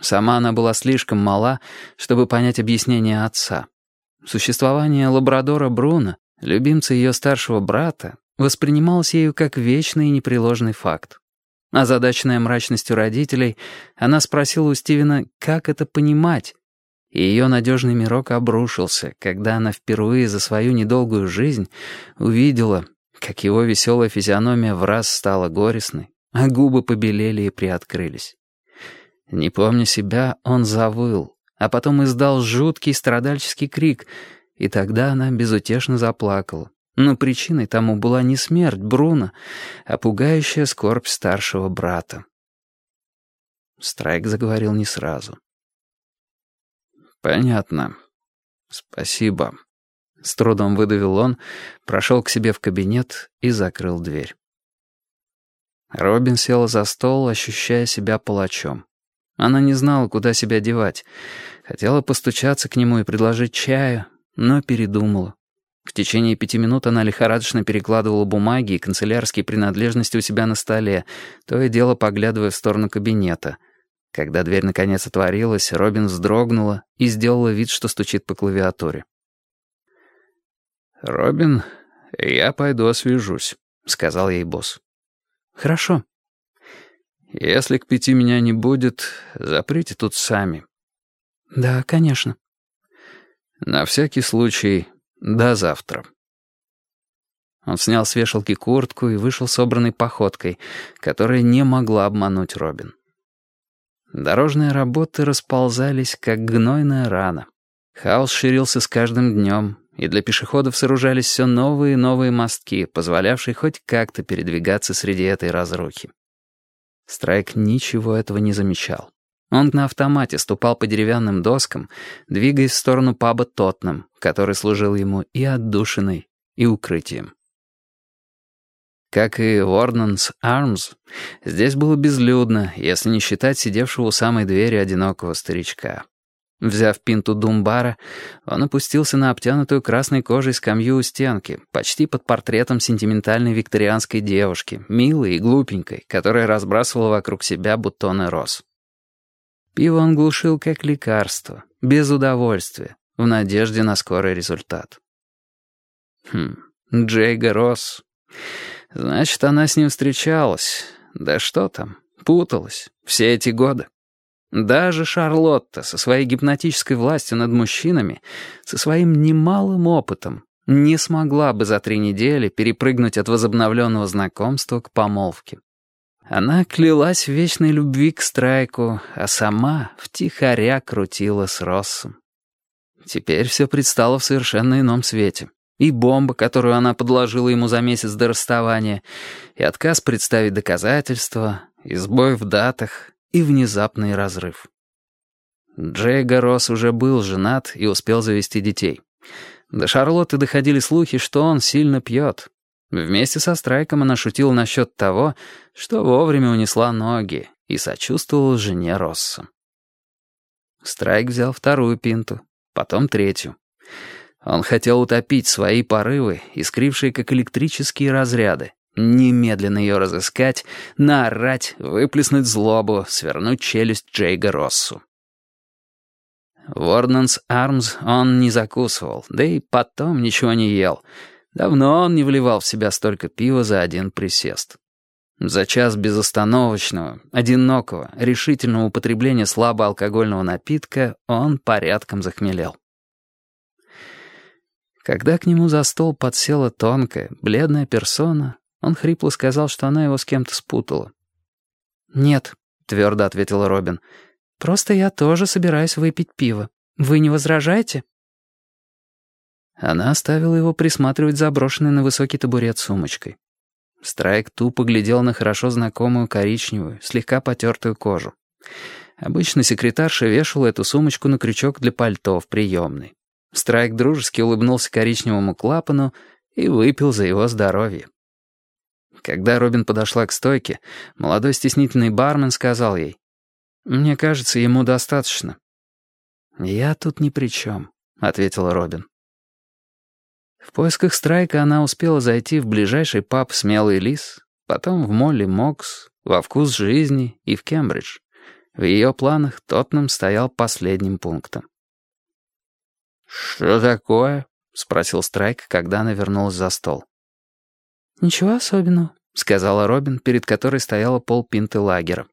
Сама она была слишком мала, чтобы понять объяснение отца. Существование лабрадора Бруно, любимца ее старшего брата, воспринималось ею как вечный и непреложный факт. Озадаченная мрачностью родителей, она спросила у Стивена, как это понимать, и ее надежный мирок обрушился, когда она впервые за свою недолгую жизнь увидела, как его веселая физиономия в раз стала горестной, а губы побелели и приоткрылись. Не помня себя, он завыл, а потом издал жуткий страдальческий крик, и тогда она безутешно заплакала. Но причиной тому была не смерть Бруно, а пугающая скорбь старшего брата. Страйк заговорил не сразу. «Понятно. Спасибо». С трудом выдавил он, прошел к себе в кабинет и закрыл дверь. Робин села за стол, ощущая себя палачом. Она не знала, куда себя девать. Хотела постучаться к нему и предложить чаю, но передумала. В течение пяти минут она лихорадочно перекладывала бумаги и канцелярские принадлежности у себя на столе, то и дело поглядывая в сторону кабинета. Когда дверь наконец отворилась, Робин вздрогнула и сделала вид, что стучит по клавиатуре. «Робин, я пойду освежусь», — сказал ей босс. «Хорошо», если к пяти меня не будет, заприте тут сами. Да, конечно. На всякий случай, до завтра. Он снял с вешалки куртку и вышел собранной походкой, которая не могла обмануть Робин. Дорожные работы расползались, как гнойная рана. Хаос ширился с каждым днем, и для пешеходов сооружались все новые и новые мостки, позволявшие хоть как-то передвигаться среди этой разрухи. Страйк ничего этого не замечал. Он на автомате ступал по деревянным доскам, двигаясь в сторону паба Тотнам, который служил ему и отдушиной, и укрытием. Как и Орднанс Армс, здесь было безлюдно, если не считать сидевшего у самой двери одинокого старичка. Взяв пинту думбара, он опустился на обтянутую красной кожей скамью у стенки, почти под портретом сентиментальной викторианской девушки, милой и глупенькой, которая разбрасывала вокруг себя бутоны роз. Пиво он глушил как лекарство, без удовольствия, в надежде на скорый результат. Хм, Джейга Росс. Значит, она с ним встречалась. Да что там, путалась все эти годы. Даже Шарлотта со своей гипнотической властью над мужчинами, со своим немалым опытом, не смогла бы за три недели перепрыгнуть от возобновленного знакомства к помолвке. Она клялась в вечной любви к Страйку, а сама втихаря крутила с Россом. Теперь все предстало в совершенно ином свете. И бомба, которую она подложила ему за месяц до расставания, и отказ представить доказательства, и сбой в датах, и внезапный разрыв. Джейга Росс уже был женат и успел завести детей. До Шарлотты доходили слухи, что он сильно пьет. Вместе со Страйком она шутила насчет того, что вовремя унесла ноги и сочувствовала жене Росса. Страйк взял вторую пинту, потом третью. Он хотел утопить свои порывы, искрившие как электрические разряды, Немедленно ее разыскать, наорать, выплеснуть злобу, свернуть челюсть Джейга Россу. Ворднанс Армс он не закусывал, да и потом ничего не ел. Давно он не вливал в себя столько пива за один присест. За час безостановочного, одинокого, решительного употребления слабоалкогольного напитка он порядком захмелел. Когда к нему за стол подсела тонкая, бледная персона, он хрипло сказал, что она его с кем-то спутала. «Нет», — твердо ответила Робин. «Просто я тоже собираюсь выпить пиво. Вы не возражаете?» Она оставила его присматривать заброшенный на высокий табурет сумочкой. Страйк тупо глядел на хорошо знакомую коричневую, слегка потертую кожу. Обычно секретарша вешала эту сумочку на крючок для пальто в приемной. Страйк дружески улыбнулся коричневому клапану и выпил за его здоровье. Когда Робин подошла к стойке, молодой стеснительный бармен сказал ей, «Мне кажется, ему достаточно». «Я тут ни при чем», — ответила Робин. В поисках Страйка она успела зайти в ближайший паб «Смелый лис», потом в Молли Мокс, во «Вкус жизни» и в Кембридж. В ее планах Тотнам стоял последним пунктом. «Что такое?» — спросил Страйк, когда она вернулась за стол. «Ничего особенного», — сказала Робин, перед которой стояла полпинты лагера.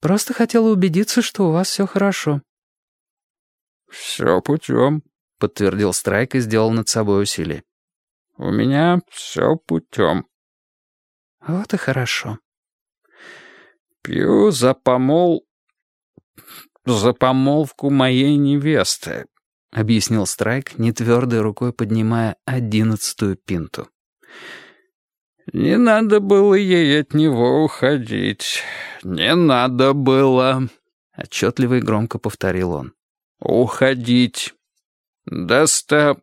«Просто хотела убедиться, что у вас все хорошо». «Все путем», — подтвердил Страйк и сделал над собой усилие. «У меня все путем». «Вот и хорошо». «Пью за помол... за помолвку моей невесты», — объяснил Страйк, нетвердой рукой поднимая одиннадцатую пинту. «Не надо было ей от него уходить. Не надо было», — отчетливо и громко повторил он. «Уходить. Доста...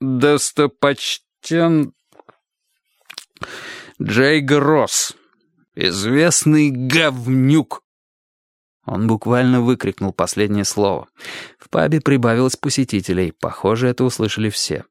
достопочтен... Джей Гросс. Известный говнюк». Он буквально выкрикнул последнее слово. В пабе прибавилось посетителей. Похоже, это услышали все.